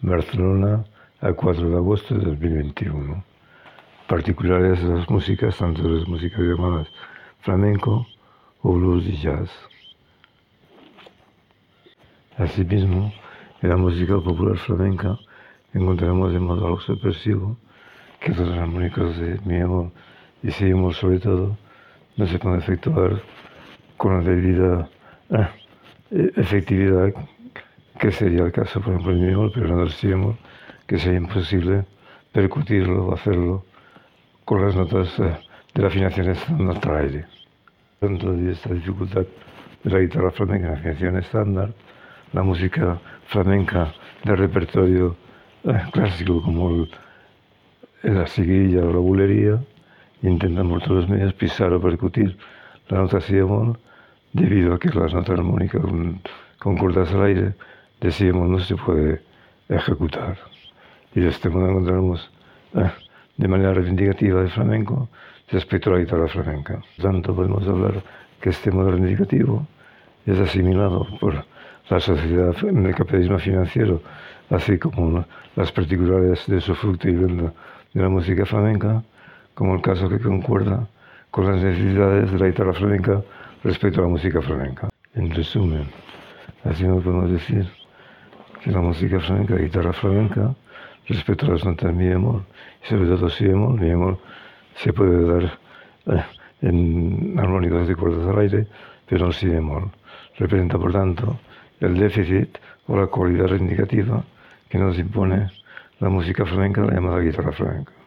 Barcelona, a 4 de agosto de 2021. Particulares las músicas, tanto las músicas llamadas flamenco o blues y jazz. Asimismo, en la música popular flamenca encontramos de modo algo sorpresivo que los armónicos de mi amor y si sobre todo no se pueden efectuar con la debida eh, efectividad que sería el caso, por ejemplo, en amor, pero no decíamos que sería imposible percutirlo o hacerlo con las notas eh, de la afinación estándar aire. Dentro de esta dificultad de la guitarra flamenca en afinación estándar, la música flamenca de repertorio eh, clásico como la siguilla o la bulería, intentamos todos los medios pisar o percutir la nota si debido a que las notas armónicas con, con cuerdas al aire de si bemol no se puede ejecutar. Y de este modo encontramos eh, de manera reivindicativa el flamenco respecto a la guitarra flamenca. Tanto, podemos hablar que este modo reivindicativo es asimilado por la sociedad en el capitalismo financiero, así como las particularidades de su fruto y venta de la música flamenca, como el caso que concuerda con las necesidades de la guitarra flamenca respecto a la música flamenca. En resumen, así nos podemos decir la música flamenca, la guitarra flamenca, respecto a las notas mi bemol y sobre todo si bemol, mi bemol se puede dar eh, en armónicos de cuerdas al aire, pero no si bemol. Representa, por tanto, el déficit o la cualidad reivindicativa que nos impone la música flamenca, la llamada guitarra flamenca.